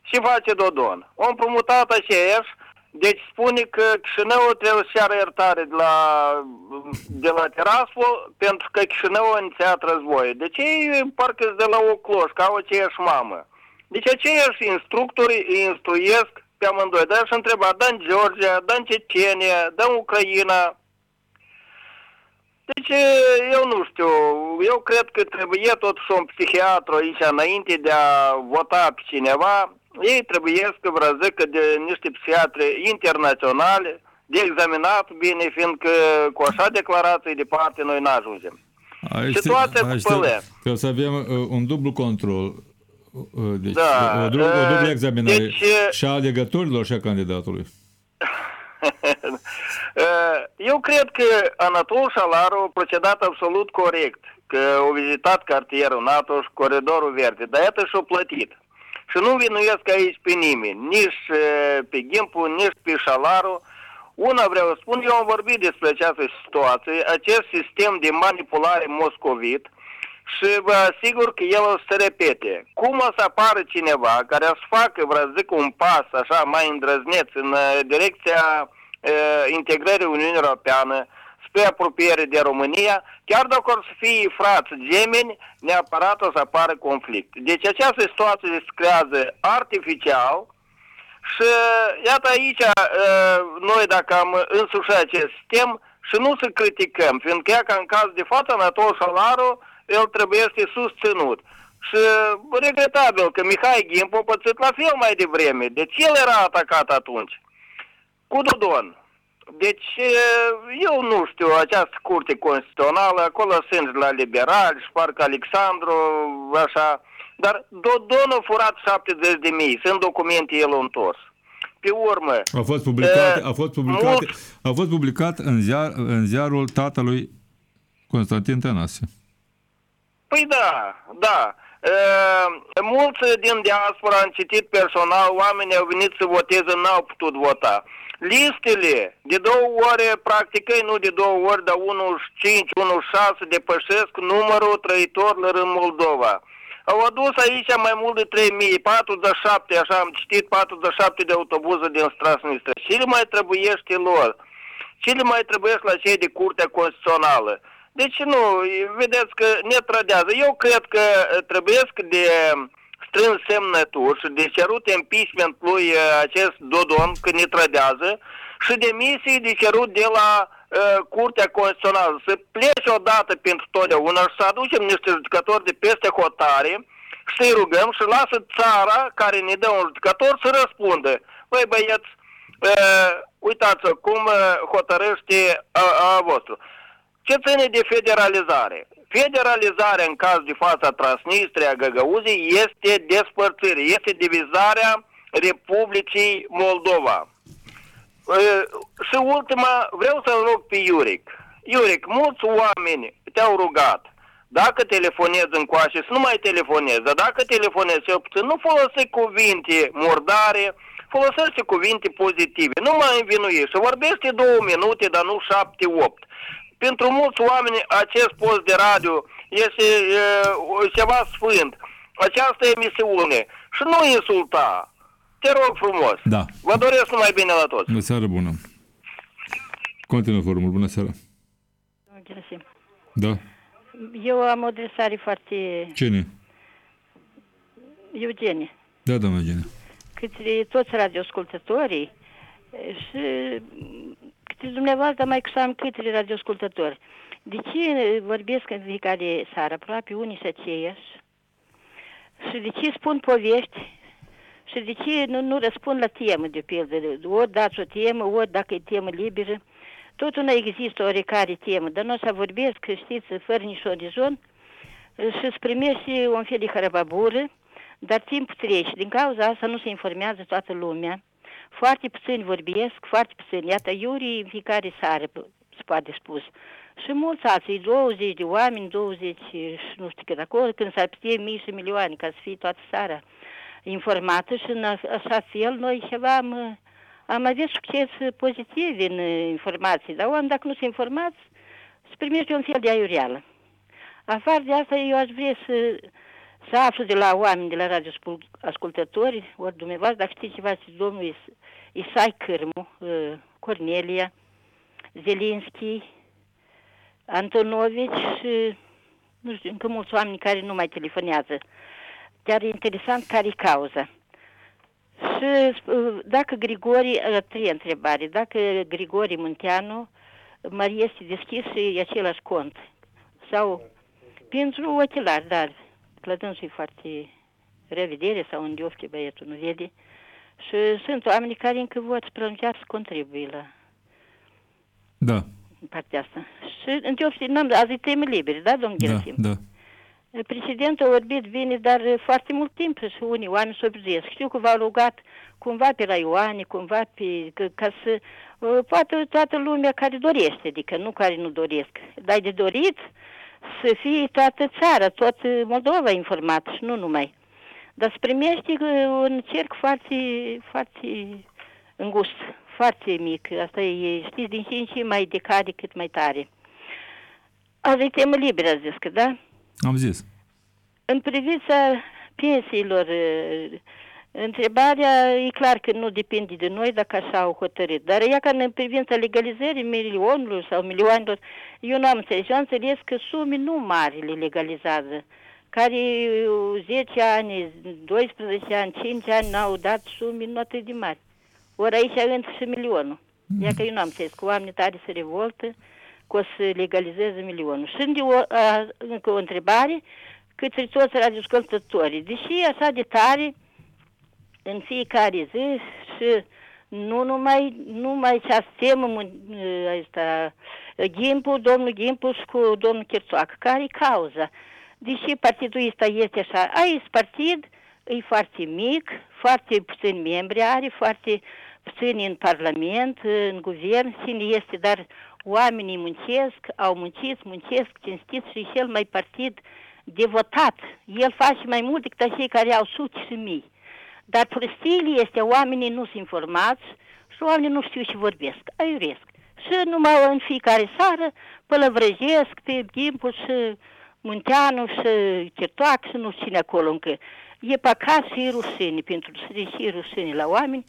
Și face Dodon. O împrumutat aceeași, deci spune că Chișinăul trebuie să ceară iertare de la, de la Tiraspol pentru că Chișinăul a inițiat război. Deci ei parcă sunt de la o cloș, ca o aceeași mamă. Deci aceiași instructori îi instruiesc pe amândoi. Dar și întreba, dă în Georgia, dă în Cecenia, dă în Ucraina. Deci eu nu știu, eu cred că trebuie totuși un psihiatru aici înainte de a vota pe cineva, ei trebuie să vă zic că de niște psihiatri internaționale, de examinat bine, fiindcă cu așa declarații departe noi nu ajungem. Aici Situația cu aici Pălea. Trebuie să avem uh, un dublu control. Uh, deci, Da, o, dublu, o uh, dublă examinare deci, uh, și a alegătorilor și a candidatului. Uh, Eu cred că Anatol Șalaru a procedat absolut corect, că au vizitat cartierul NATO și coridorul verde, dar iată și-au plătit. Și nu vinuiesc aici pe nimeni, nici uh, pe Gimpu, nici pe Șalaru. Una vreau să spun, eu am vorbit despre această situație, acest sistem de manipulare moscovit și vă asigur că el o să se repete. Cum o să apară cineva care o să facă, vreau să zic, un pas așa mai îndrăzneț în uh, direcția uh, integrării Uniunii Europeană spre apropiere de România, chiar dacă or să fie frați gemeni, neapărat o să apară conflict. Deci această situație se creează artificial și iată aici uh, noi dacă am însușit acest sistem și nu să criticăm, fiindcă ea ca în caz de față Anatol Șalaru, el trebuie să fie susținut. Și regretabil că Mihai Gimpu a pățit la fel mai devreme. Deci el era atacat atunci. Cu Dodon. Deci, eu nu știu, această curte constituțională, acolo sunt la liberali și parcă Alexandru, așa, dar Dodon a furat 70 de mii, sunt documente el a întors. Pe urmă, A fost publicat, Uh, a fost publicat, mult- a fost publicat în, ziar, în ziarul tatălui Constantin Tănase. Păi da, da. Uh, mulți din diaspora am citit personal, oamenii au venit să voteze, n-au putut vota. Listele de două ore, practic nu de două ori, dar 1,5, 1,6 depășesc numărul trăitorilor în Moldova. Au adus aici mai mult de 3000, 47, așa am citit, 47 de autobuze din Strasnistră. Ce le mai trebuiește lor? Ce le mai trebuiesc la cei de Curtea Constituțională? Deci nu, vedeți că ne trădează. Eu cred că trebuie de strâns semnături și de cerut impeachment lui acest Dodon că ne trădează și demisii de cerut de la uh, Curtea Constituțională să plece odată pentru totdeauna și să aducem niște judecători de peste hotare și să-i rugăm și lasă țara care ne dă un judecător să răspundă. Băi băieți, uh, uitați cum uh, hotărăște a, a vostru. Ce ține de federalizare? Federalizarea în caz de fața Transnistria, Găgăuzii, este despărțire, este divizarea Republicii Moldova. Și ultima, vreau să-l rog pe Iuric. Iuric, mulți oameni te-au rugat, dacă telefonezi în coașe, să nu mai telefonezi, dar dacă telefonezi, cel puțin, nu folosi cuvinte murdare, folosește cuvinte pozitive, nu mai învinui și vorbește două minute, dar nu șapte, opt pentru mulți oameni acest post de radio este e, ceva sfânt. Această emisiune. Și nu insulta. Te rog frumos. Da. Vă doresc numai bine la toți. Bună seară bună. Continuă forumul. Bună seara. Da. Eu am o adresare foarte... Cine? Eugenie. Da, doamna Eugenie. Către toți radioascultătorii și câte dumneavoastră, mai că am câte radioascultători. De ce vorbesc în fiecare seară, aproape unii să aceiași? Și de ce spun povești? Și de ce nu, nu răspund la temă, de pildă? Ori dați o temă, ori dacă e temă liberă. Tot nu există o oarecare temă, dar nu o să vorbesc, știți, fără nici orizont și îți primești un fel de harababură, dar timpul trece. Din cauza asta nu se informează toată lumea. Foarte puțini vorbesc, foarte puțini. Iată, Iuri în fiecare seară, se poate spus. Și mulți alții, 20 de oameni, 20 și nu știu cât acolo, când s-ar putea mii și milioane ca să fie toată țara informată și în așa fel noi ceva am, am avut succes pozitiv în informații, dar oameni dacă nu sunt informați, se primește un fel de aiureală. Afară de asta eu aș vrea să să aflu de la oameni, de la radio ascultători, ori dumneavoastră, dacă știți ceva, știți domnul Is Isai Cârmu, uh, Cornelia, Zelinski, Antonovici și nu știu, încă mulți oameni care nu mai telefonează. Chiar e interesant care e cauza. Și uh, dacă Grigori, uh, trei întrebare, dacă Grigori Munteanu mai este deschis și e același cont. Sau pentru ochelari, dar clădânsul e foarte revedere sau unde ofte băietul nu vede. Și sunt oameni care încă vor să să contribuie la da. partea asta. Și în ofte, n-am, azi e teme libere, da, domnul da, Gerasim? Da, Precedentul a vorbit bine, dar foarte mult timp și unii oameni s-au Știu că v-au rugat cumva pe la Ioane, cumva pe, că, ca să poate toată lumea care dorește, adică nu care nu doresc. Dar de dorit să fie toată țara, tot Moldova informat și nu numai. Dar se primește un cerc foarte, foarte îngust, foarte mic. Asta e, știți, din ce în ce mai decade cât mai tare. Azi e temă liberă, a zis că, da? Am zis. În privința pensiilor, întrebarea e clar că nu depinde de noi dacă așa au hotărât. Dar ea ca în privința legalizării milionului sau milioanelor, eu nu am înțeles. Eu am înțeles că sume nu mari le legalizează care 10 ani, 12 ani, 5 ani n-au dat sume nu atât de mari. Ori aici intră și milionul. Ia că eu nu am înțeles că oamenii tare se revoltă că o să legalizeze milionul. Și de o, a, încă o întrebare către toți radioascultătorii. Deși e așa de tare în fiecare zi și nu numai, numai ce temă ăsta, Gimpu, domnul Gimpu și cu domnul Cherțoacă. Care e cauza? Deși partidul ăsta este așa, aici partid e foarte mic, foarte puțini membri are, foarte puțini în Parlament, în guvern, cine este, dar oamenii muncesc, au muncit, muncesc, cinstit și cel mai partid de votat. El face mai mult decât cei care au sute și mii. Dar prostiile este oamenii nu sunt informați și oamenii nu știu ce vorbesc, aiuresc. Și numai în fiecare seară pălăvrăjesc pe Gimpul și Munteanu și Certoac și nu știu cine acolo încă. E păcat și e rușine, pentru să și rușine la oameni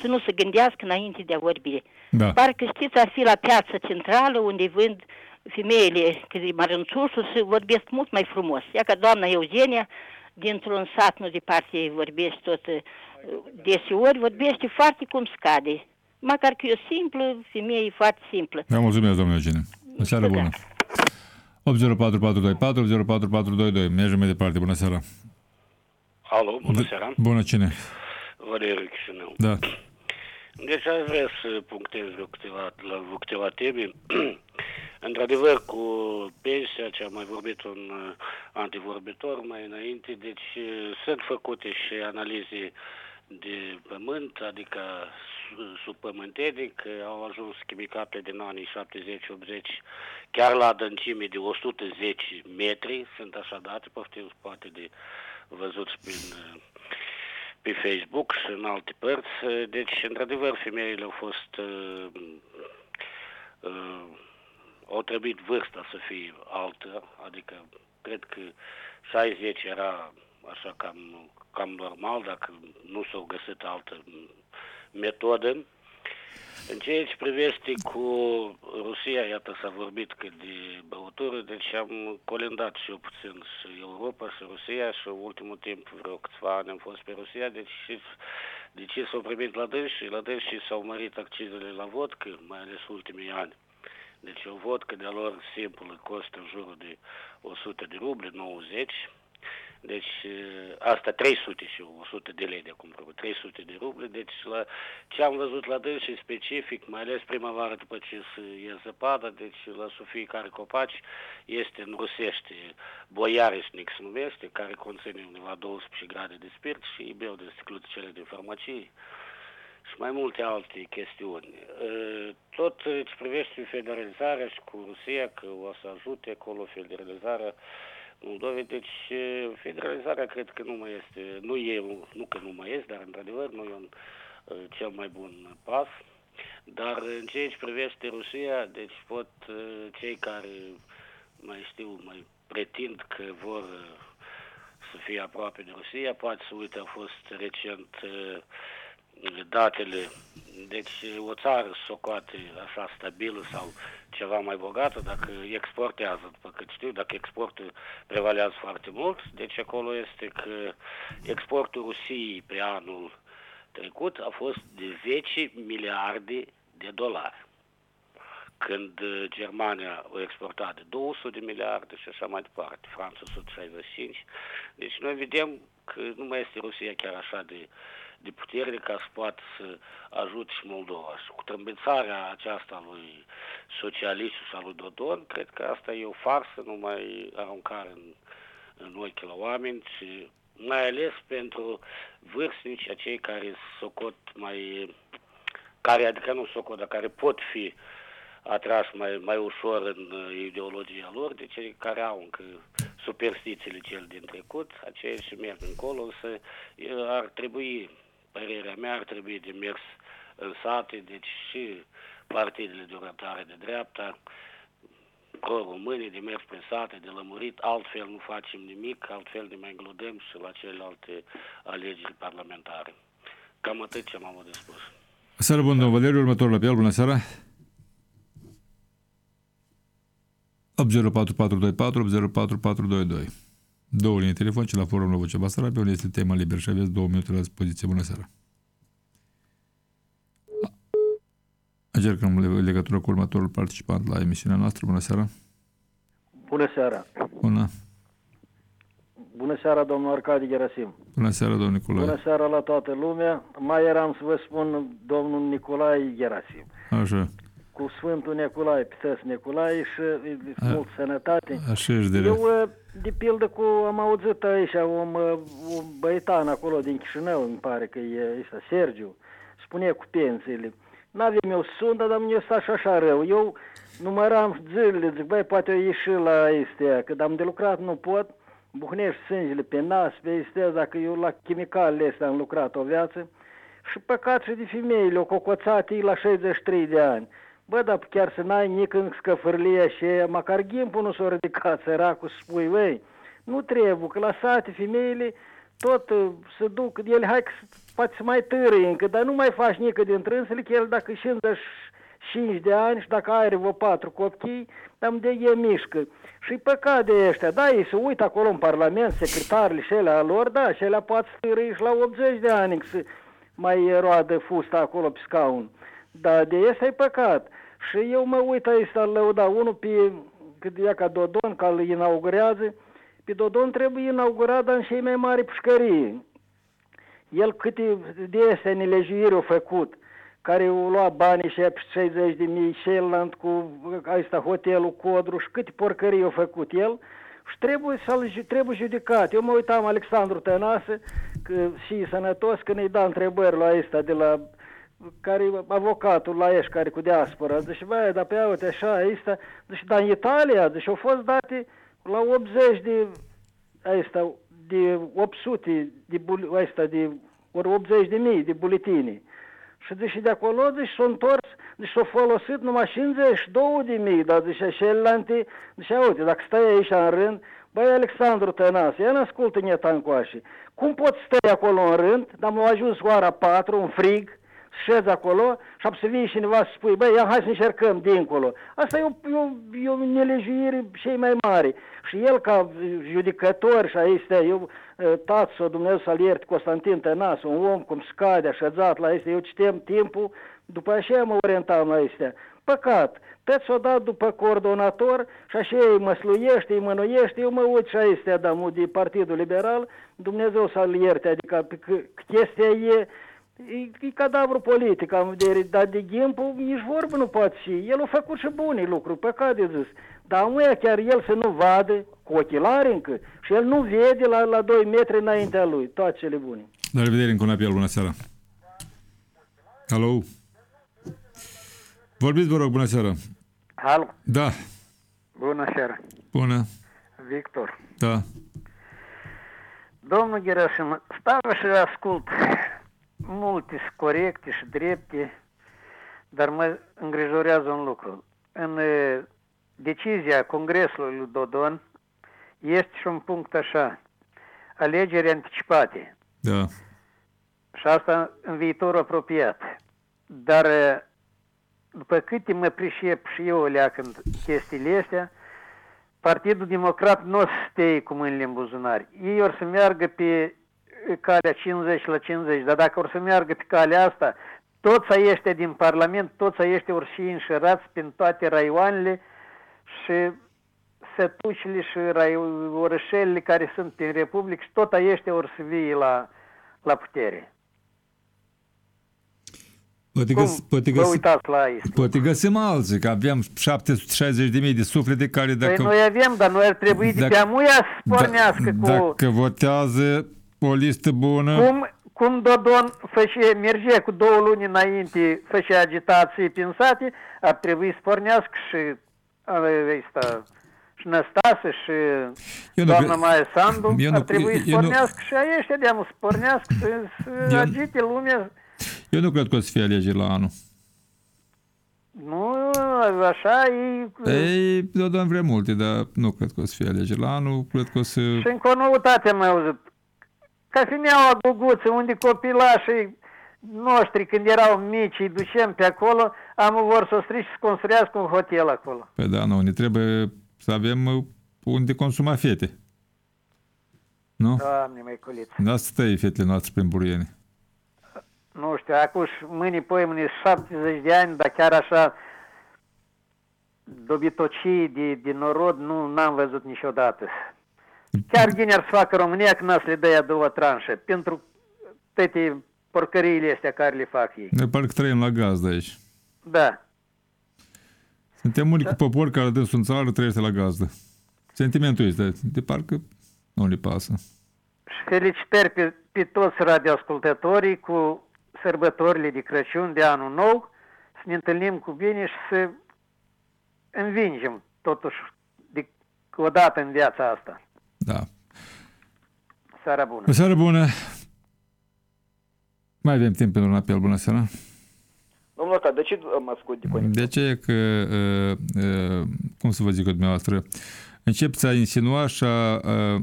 să nu se gândească înainte de a vorbi. Da. Parcă știți, ar fi la piața centrală unde vând femeile cât de mărânțușul și vorbesc mult mai frumos. Ia ca doamna Eugenia, dintr-un sat nu departe vorbește tot uh, deseori, vorbește foarte cum scade. Măcar că e o simplă femeie foarte simplă. Vă mulțumesc, domnule Eugenie. O seară bună. 804424 04422. Mergem mai departe. Bună seara. Alo, bună seara. Bună, cine? Valeriu Chișinău. Da. Deci aș vrea să punctez vreo câteva, la vreo câteva teme. Într-adevăr, cu pensia, ce a mai vorbit un uh, antivorbitor mai înainte, deci uh, sunt făcute și analize de pământ, adică subpământenic, au ajuns chimicate din anii 70-80 chiar la adâncime de 110 metri, sunt așa date, poftim poate de văzut prin pe Facebook și în alte părți. Deci, într-adevăr, femeile au fost uh, uh, au trebuit vârsta să fie altă, adică cred că 60 era așa cam, cam normal, dacă nu s-au găsit altă metodă. În ceea ce privește cu Rusia, iată s-a vorbit cât de băutură, deci am colindat și eu puțin și Europa și Rusia și în ultimul timp vreo câțiva ani am fost pe Rusia, deci de ce s-au primit la dânsi? La dânsi s-au mărit accizele la vodcă, mai ales ultimii ani. Deci o vodcă de-a lor simplă costă în jurul de 100 de ruble, 90, deci asta 300 și 100 de lei de acum, 300 de ruble. Deci la ce am văzut la dânsii specific, mai ales primăvară după ce se e zăpadă, deci la sufii care copaci este în rusește boiareșnic se numește, care conține undeva 12 grade de spirit și îi beau de sticluțele de farmacie și mai multe alte chestiuni. Tot ce privește federalizarea și cu Rusia, că o să ajute acolo federalizarea, Moldovei. Deci federalizarea cred că nu mai este, nu e, nu că nu mai este, dar într-adevăr nu e un cel mai bun pas. Dar în ceea ce privește Rusia, deci pot cei care mai știu, mai pretind că vor să fie aproape de Rusia, poate să uite, a fost recent datele, deci o țară socoate așa stabilă sau ceva mai bogată dacă exportează, după cât știu, dacă exportul prevalează foarte mult, deci acolo este că exportul Rusiei pe anul trecut a fost de 10 miliarde de dolari când Germania a exportat de 200 de miliarde și așa mai departe, Franța 165. Deci noi vedem că nu mai este Rusia chiar așa de de putere ca să poată să ajute și Moldova. Și cu trâmbițarea aceasta lui socialist și a lui Dodon, cred că asta e o farsă, nu mai aruncare în, în ochii la oameni și mai ales pentru vârstnici, acei care socot mai, care, adică nu socot, dar care pot fi atrași mai, mai ușor în ideologia lor, de cei care au încă superstițiile cel din trecut, aceia și merg încolo, însă ar trebui părerea mea, ar trebui de mers în sate, deci și partidele de orientare de dreapta, pro-români, de mers prin sate, de lămurit, altfel nu facem nimic, altfel ne mai glodăm și la celelalte alegeri parlamentare. Cam atât ce am avut de spus. Seară bună, domnul Valeriu, următorul la pe el, bună seara. 80424 80422. Două linii telefonice la forumul Vocea Basarabia, unde este tema liber și aveți două minute la dispoziție. Bună seara! Încercăm legătură cu următorul participant la emisiunea noastră. Bună seara! Bună seara! Bună! Bună seara, domnul Arcadi Gerasim! Bună seara, domnul Nicolae! Bună seara la toată lumea! Mai eram să vă spun domnul Nicolae Gerasim. Așa cu Sfântul Nicolae, Piteț Nicolae și A, mult sănătate. Așa ești de Eu, de pildă, cu, am auzit aici un, un băietan acolo din Chișinău, îmi pare că e ăsta, Sergiu, spune cu pensiile. N-avem eu sundă, dar mi-e stat și așa rău. Eu număram zilele, zic, băi, poate eu ieși la astea, că am de lucrat, nu pot, buhnești sângele pe nas, pe istea, dacă eu la chimicalele astea am lucrat o viață, și păcat și de femeile, o cocoțate la 63 de ani. Bă, dar chiar să n-ai nici în scăfârlie și măcar ghimpul nu s-a ridicat, săracul, să spui, băi, nu trebuie, că la sate femeile tot uh, se duc, el hai că poate să mai târâi încă, dar nu mai faci nică din trânsele, că el dacă 55 de ani și dacă are vreo patru copii, am de e mișcă. Și păcat de ăștia, da, ei se uită acolo în Parlament, secretarele și alea lor, da, și alea poate stârâi și la 80 de ani să mai roadă fusta acolo pe scaun. Da, de asta e păcat. Și eu mă uit aici să lăuda unul pe, cât e ca Dodon, ca îl inaugurează, pe Dodon trebuie inaugurat în cei mai mari pușcării. El câte de astea nelejuiri au făcut, care au luat banii și 60 de mii, Shelland cu asta, hotelul Codru și câte porcării au făcut el și trebuie să-l trebuie judecat. Eu mă uitam Alexandru Tănase că, și sănătos când îi da întrebări la asta de la care avocatul la ești care cu diaspora, zice, băi, dar pe uite așa, asta, deci, dar în Italia, deci au fost date la 80 de, asta, de 800 de, asta, de ori 80 de mii de buletini. Și deci de acolo, deci s-au întors, deci s-au folosit numai 52 de mii, dar deci celelalte, deci uite, dacă stai aici în rând, băi Alexandru Tănas, ia ascultă neta încoașe, cum poți stai acolo în rând, dar am ajuns ora 4, un frig, șezi acolo și am să vii cineva să spui, băi, ia, hai să încercăm dincolo. Asta e o, e o, e o nelejuire cei mai mari. Și el ca judecător și aici, eu, tatăl Dumnezeu să-l ierte, Constantin Tănas, un om cum scade, așezat la este, eu citem timpul, după aceea mă orientam la este. Păcat, tot s-o dat după coordonator și așa îi măsluiește, îi mănuiește, eu mă uit și aici, Adamu, de Partidul Liberal, Dumnezeu să-l ierte, adică chestia e E, e cadavru politic, am vedere, dar de Gimpu nici vorbă nu poate fi. El a făcut și bune lucruri, păcat de zis. Dar nu e chiar el să nu vadă cu ochelari încă și el nu vede la, la 2 metri înaintea lui. Toate cele bune. La revedere încă una pe el, bună seara. Alo? Vorbiți, vă rog, bună seara. Alo? Da. Bună seara. Bună. Victor. Da. Domnul Gerasim, stau și ascult multe sunt corecte și drepte, dar mă îngrijorează un lucru. În decizia Congresului lui Dodon este și un punct așa, alegeri anticipate. Da. Și asta în viitor apropiat. Dar după câte mă pricep și eu leacând chestiile astea, Partidul Democrat nu o să stea cu mâinile în buzunar. Ei or să meargă pe calea 50 la 50, dar dacă or să meargă pe calea asta, toți ăștia din Parlament, toți ăștia or fi înșerați prin toate raioanele și sătucile și orășelele care sunt în Republică și tot ăștia or să vie la, la putere. Poate, găs, poate, găs, uitați la aici. poate găsim alții, că avem 760.000 de suflete care dacă... Păi noi avem, dar noi ar trebui dacă, de pe amuia să pornească da, cu... Dacă votează o listă bună... Cum, cum Dodon făcea, mergea cu două luni înainte, făcea agitații prin sate, ar trebui să pornească și ăsta, și Năstase și eu doamna nu, Maia Sandu, eu ar nu, trebui să eu pornească nu, și ăștia de să pornească, să, să eu, agite lumea. Eu nu cred că o să fie alegeri la anul. Nu, așa e... Ei, Dodon vrea multe, dar nu cred că o să fie alegeri la anul, cred că o să... Și încă o noutate am auzit. Cafeneaua Guguță, unde copilașii noștri, când erau mici, îi ducem pe acolo, am vor să strici să construiască un hotel acolo. Păi da, nu, ne trebuie să avem uh, unde consuma fete. Nu? Doamne, mai culiți. Da, stai fetele noastre prin Burieni. Nu știu, acum mâine, poi mâine 70 de ani, dar chiar așa dobitocii de, de norod nu n-am văzut niciodată. Chiar gine ar să facă România când să le dă ea două tranșe, pentru toate porcăriile astea care le fac ei. Ne parcă trăim la gaz de aici. Da. Suntem unic popor care dă în țară trăiește la gazdă. Sentimentul este, de parcă nu le pasă. Și felicitări pe, pe toți radioascultătorii cu sărbătorile de Crăciun, de Anul Nou, să ne întâlnim cu bine și să învingem totuși de, o dată în viața asta. Da. Seara bună! O seară bună! Mai avem timp pentru un apel. Bună seara! Domnul ăsta, de ce mă ascult de conexiune? De ce că, uh, uh, cum să vă zic cu dumneavoastră, începeți a insinua și a, a,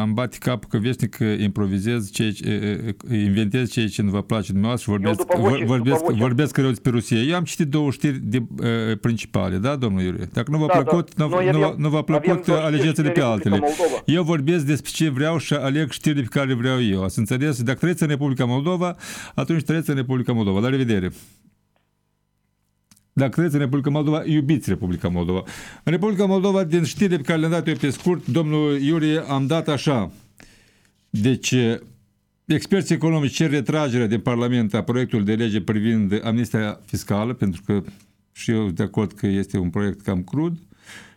am bate cap că veșnic improvizez, ceea ce, inventez ceea ce nu vă place dumneavoastră și vorbesc, voce, vorbesc, vorbesc rău despre Rusia. Eu am citit două știri de, uh, principale, da, domnul Iurie? Dacă nu v-a da, plăcut, da. nu, Noi nu, avem, nu v-a plăcut, alegeți-le pe altele. Eu vorbesc despre ce vreau și aleg știrile pe care vreau eu. Ați înțeles? Dacă trăiți în Republica Moldova, atunci trăiți în Republica Moldova. La revedere! Dacă credeți în Republica Moldova, iubiți Republica Moldova. În Republica Moldova, din știrile pe care le-am dat eu pe scurt, domnul Iurie, am dat așa. Deci, experții economici cer retragerea din Parlament a proiectului de lege privind amnistia fiscală, pentru că și eu de acord că este un proiect cam crud.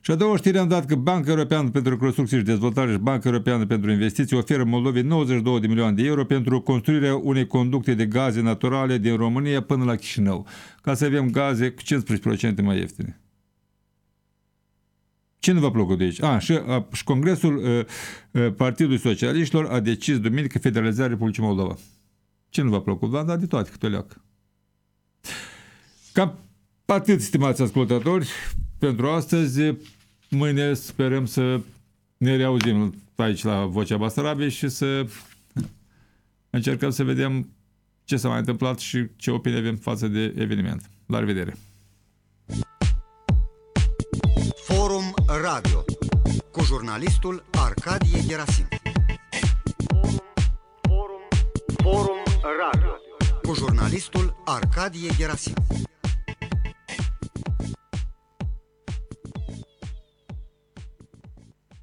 Și a doua știre am dat că Banca Europeană pentru Reconstrucție și Dezvoltare și Banca Europeană pentru Investiții oferă Moldovei 92 de milioane de euro pentru construirea unei conducte de gaze naturale din România până la Chișinău, ca să avem gaze cu 15% mai ieftine. Ce nu v-a plăcut de aici? A, și, a, și Congresul a, a, Partidului Socialiștilor a decis duminică federalizarea Republicii Moldova. Ce nu v-a plăcut? V-am dat de toate câte o leacă. Cam atât, stimați ascultători, pentru astăzi. Mâine sperăm să ne reauzim aici la Vocea Basarabiei și să încercăm să vedem ce s-a mai întâmplat și ce opinie avem față de eveniment. La revedere! Forum Radio cu jurnalistul Arcadie Gerasim. Forum, forum Radio cu jurnalistul Arcadie Gerasim.